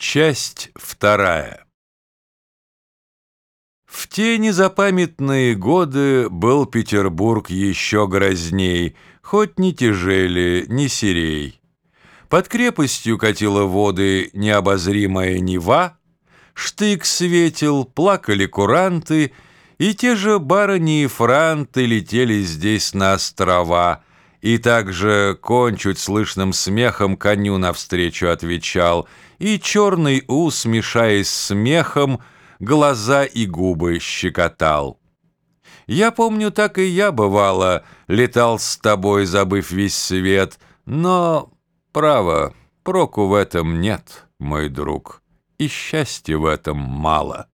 Часть вторая В те незапамятные годы был Петербург еще грозней, хоть не тяжели, не серей. Под крепостью катила воды необозримая Нева, штык светил, плакали куранты, и те же барыни и франты летели здесь на острова, и также конь чуть слышным смехом коню навстречу отвечал — и черный ус, мешаясь с смехом, глаза и губы щекотал. Я помню, так и я, бывало, летал с тобой, забыв весь свет, но, право, проку в этом нет, мой друг, и счастья в этом мало».